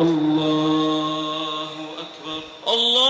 الله أكبر. الله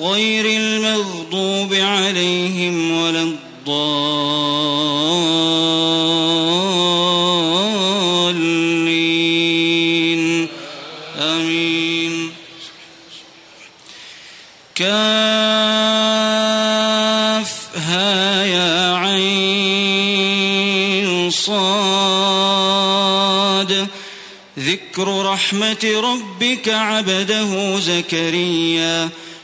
غير المغضوب عليهم ولا الضالين. آمين. كافها يا عين صاد. ذكر رحمة ربك عبده زكريا.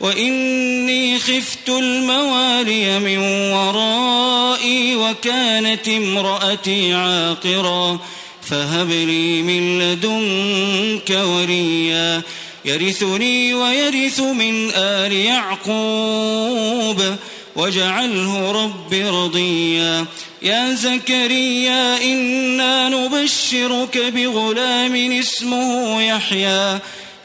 وإني خفت الموالي من ورائي وكانت امرأتي عاقرا فهب لي من لدنك وليا. يرثني ويرث من آل يعقوب واجعله رب رضيا. يا زكريا إنا نبشرك بغلام اسمه يحيى.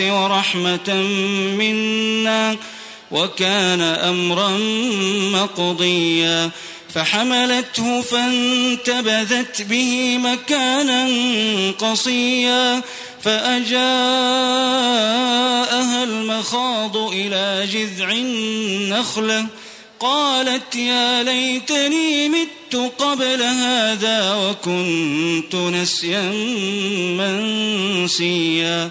ورحمة منا وكان أمرا مقضيا فحملته فانتبذت به مكانا قصيا فأجاءها المخاض إلى جذع النخلة قالت يا ليتني مت قبل هذا وكنت نسيا منسيا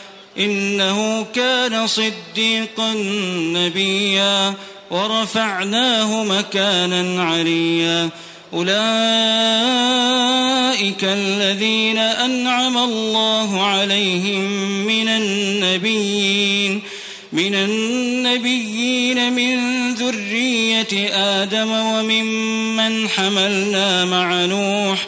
إنه كان صديقا نبيا ورفعناه مكانا عليا. أولئك الذين أنعم الله عليهم من النبيين من النبيين من ذرية آدم وممن حملنا مع نوح ۖ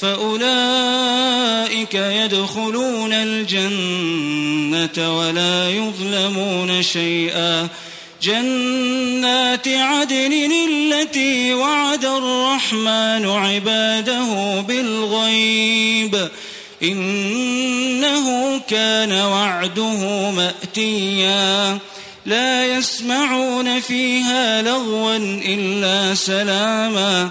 فأولئك يدخلون الجنة ولا يظلمون شيئا. جنات عدن التي وعد الرحمن عباده بالغيب. إنه كان وعده مأتيا. لا يسمعون فيها لغوا إلا سلاما.